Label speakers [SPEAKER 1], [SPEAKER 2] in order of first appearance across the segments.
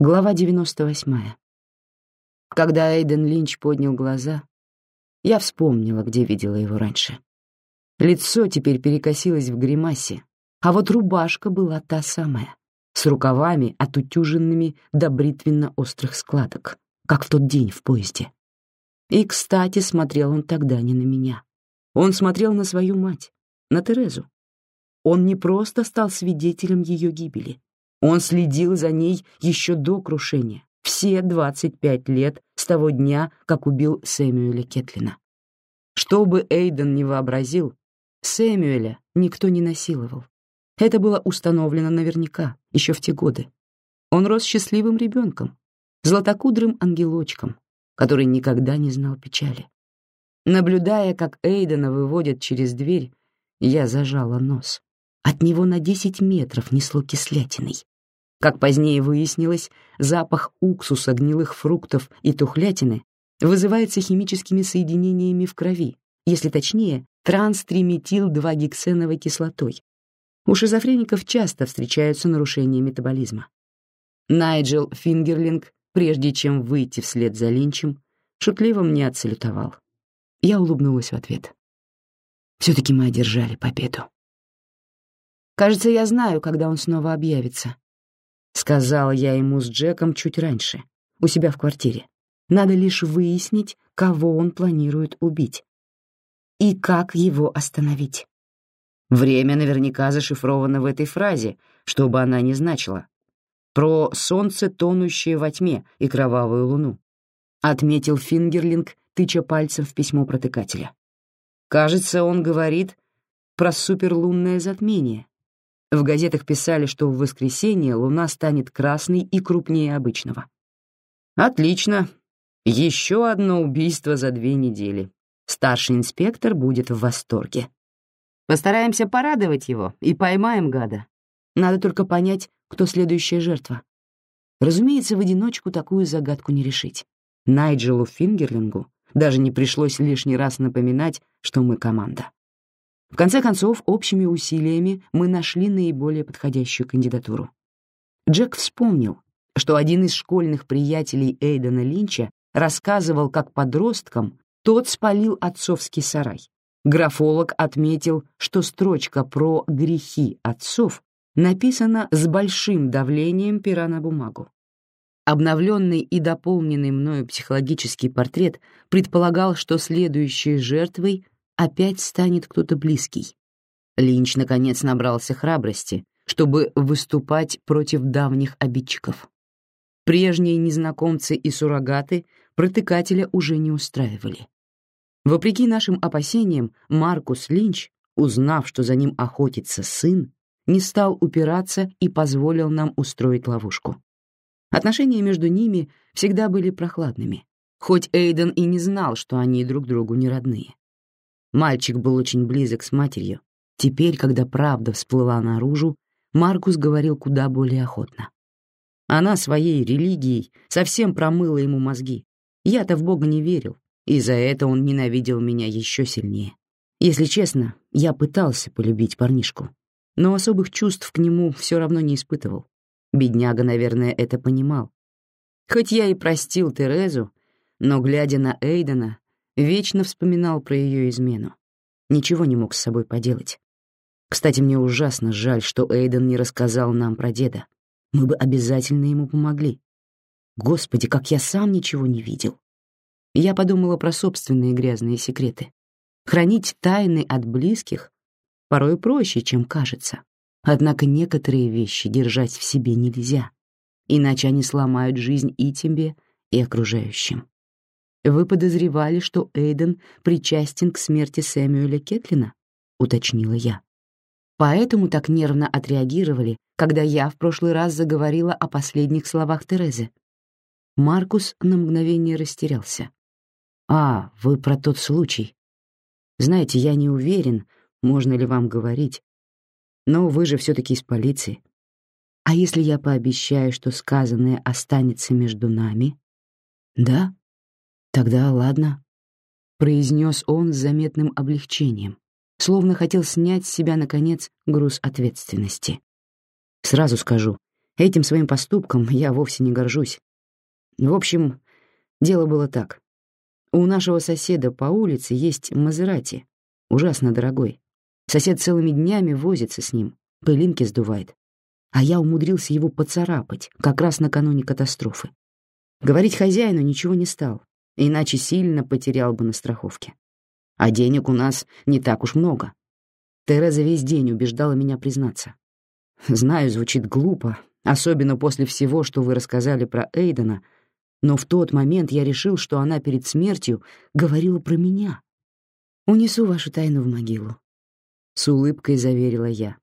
[SPEAKER 1] Глава 98. Когда Эйден Линч поднял глаза, я вспомнила, где видела его раньше. Лицо теперь перекосилось в гримасе, а вот рубашка была та самая, с рукавами, отутюженными до бритвенно-острых складок, как в тот день в поезде. И, кстати, смотрел он тогда не на меня. Он смотрел на свою мать, на Терезу. Он не просто стал свидетелем ее гибели, он следил за ней еще до крушения, все 25 лет с того дня, как убил Сэмюэля Кетлина. Что бы Эйден не вообразил, Сэмюэля никто не насиловал. Это было установлено наверняка, еще в те годы. Он рос счастливым ребенком, златокудрым ангелочком, который никогда не знал печали. Наблюдая, как Эйдена выводят через дверь, я зажала нос. От него на десять метров несло кислятиной. Как позднее выяснилось, запах уксуса, гнилых фруктов и тухлятины вызывается химическими соединениями в крови, если точнее, транстриметил-2-гексеновой кислотой. У шизофреников часто встречаются нарушения метаболизма. Найджел Фингерлинг, прежде чем выйти вслед за Линчем, шутливо мне отсалютовал. Я улыбнулась в ответ. Все-таки мы одержали победу. Кажется, я знаю, когда он снова объявится, Сказала я ему с Джеком чуть раньше, у себя в квартире. Надо лишь выяснить, кого он планирует убить. И как его остановить. Время наверняка зашифровано в этой фразе, что бы она ни значила. Про солнце, тонущее во тьме, и кровавую луну. Отметил Фингерлинг, тыча пальцем в письмо протыкателя. Кажется, он говорит про суперлунное затмение, в газетах писали, что в воскресенье луна станет красной и крупнее обычного. Отлично. Еще одно убийство за две недели. Старший инспектор будет в восторге. Постараемся порадовать его и поймаем гада. Надо только понять, кто следующая жертва. Разумеется, в одиночку такую загадку не решить. Найджелу Фингерлингу даже не пришлось лишний раз напоминать, что мы команда. В конце концов, общими усилиями мы нашли наиболее подходящую кандидатуру. Джек вспомнил, что один из школьных приятелей Эйдена Линча рассказывал, как подросткам тот спалил отцовский сарай. Графолог отметил, что строчка про грехи отцов написана с большим давлением пера на бумагу. Обновленный и дополненный мною психологический портрет предполагал, что следующей жертвой опять станет кто-то близкий. Линч, наконец, набрался храбрости, чтобы выступать против давних обидчиков. Прежние незнакомцы и суррогаты протыкателя уже не устраивали. Вопреки нашим опасениям, Маркус Линч, узнав, что за ним охотится сын, не стал упираться и позволил нам устроить ловушку. Отношения между ними всегда были прохладными, хоть Эйден и не знал, что они друг другу не родные. Мальчик был очень близок с матерью. Теперь, когда правда всплыла наружу, Маркус говорил куда более охотно. Она своей религией совсем промыла ему мозги. Я-то в Бога не верил, и за это он ненавидел меня еще сильнее. Если честно, я пытался полюбить парнишку, но особых чувств к нему все равно не испытывал. Бедняга, наверное, это понимал. Хоть я и простил Терезу, но, глядя на Эйдена, Вечно вспоминал про ее измену. Ничего не мог с собой поделать. Кстати, мне ужасно жаль, что Эйден не рассказал нам про деда. Мы бы обязательно ему помогли. Господи, как я сам ничего не видел. Я подумала про собственные грязные секреты. Хранить тайны от близких порой проще, чем кажется. Однако некоторые вещи держать в себе нельзя, иначе они сломают жизнь и тебе, и окружающим. Вы подозревали, что Эйден причастен к смерти Сэмюэля Кетлина? уточнила я. Поэтому так нервно отреагировали, когда я в прошлый раз заговорила о последних словах Терезы. Маркус на мгновение растерялся. А, вы про тот случай. Знаете, я не уверен, можно ли вам говорить. Но вы же все таки из полиции. А если я пообещаю, что сказанное останется между нами? Да? «Тогда ладно», — произнес он с заметным облегчением, словно хотел снять с себя, наконец, груз ответственности. «Сразу скажу, Этим своим поступком я вовсе не горжусь. В общем, дело было так. У нашего соседа по улице есть Мазерати, ужасно дорогой. Сосед целыми днями возится с ним, пылинки сдувает. А я умудрился его поцарапать, как раз накануне катастрофы. Говорить хозяину ничего не стал, иначе сильно потерял бы на страховке. А денег у нас не так уж много. Тереза весь день убеждала меня признаться. Знаю, звучит глупо, особенно после всего, что вы рассказали про Эйдена, но в тот момент я решил, что она перед смертью говорила про меня. «Унесу вашу тайну в могилу», — с улыбкой заверила я.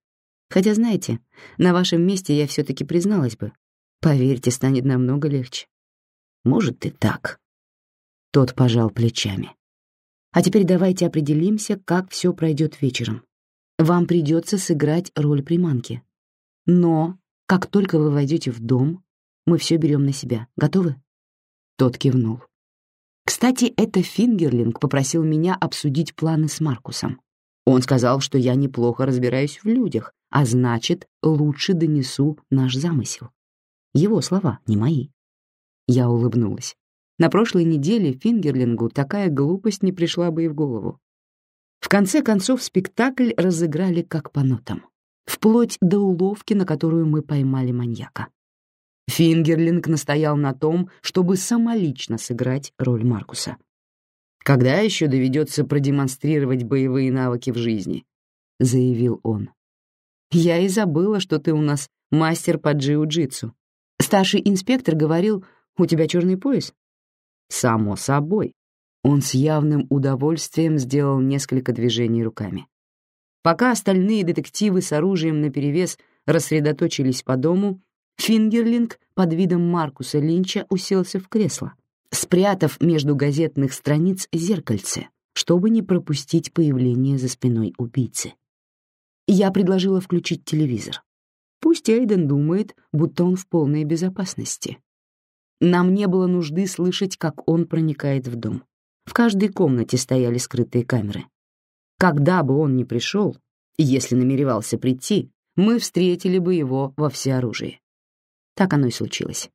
[SPEAKER 1] «Хотя, знаете, на вашем месте я все-таки призналась бы. Поверьте, станет намного легче». «Может, и так». Тот пожал плечами. «А теперь давайте определимся, как все пройдет вечером. Вам придется сыграть роль приманки. Но, как только вы войдете в дом, мы все берем на себя. Готовы?» Тот кивнул. Кстати, это Фингерлинг попросил меня обсудить планы с Маркусом. Он сказал, что я неплохо разбираюсь в людях, а значит, лучше донесу наш замысел. Его слова, не мои. Я улыбнулась. На прошлой неделе Фингерлингу такая глупость не пришла бы и в голову. В конце концов, спектакль разыграли как по нотам, вплоть до уловки, на которую мы поймали маньяка. Фингерлинг настоял на том, чтобы самолично сыграть роль Маркуса. «Когда еще доведется продемонстрировать боевые навыки в жизни?» — заявил он. «Я и забыла, что ты у нас мастер по джиу-джитсу. Старший инспектор говорил, у тебя черный пояс?» «Само собой». Он с явным удовольствием сделал несколько движений руками. Пока остальные детективы с оружием наперевес рассредоточились по дому, Фингерлинг под видом Маркуса Линча уселся в кресло, спрятав между газетных страниц зеркальце, чтобы не пропустить появление за спиной убийцы. Я предложила включить телевизор. Пусть Эйден думает, будто он в полной безопасности. Нам не было нужды слышать, как он проникает в дом. В каждой комнате стояли скрытые камеры. Когда бы он ни пришел, если намеревался прийти, мы встретили бы его во всеоружии. Так оно и случилось.